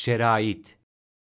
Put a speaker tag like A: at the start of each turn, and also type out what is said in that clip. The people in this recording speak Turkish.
A: Şerait.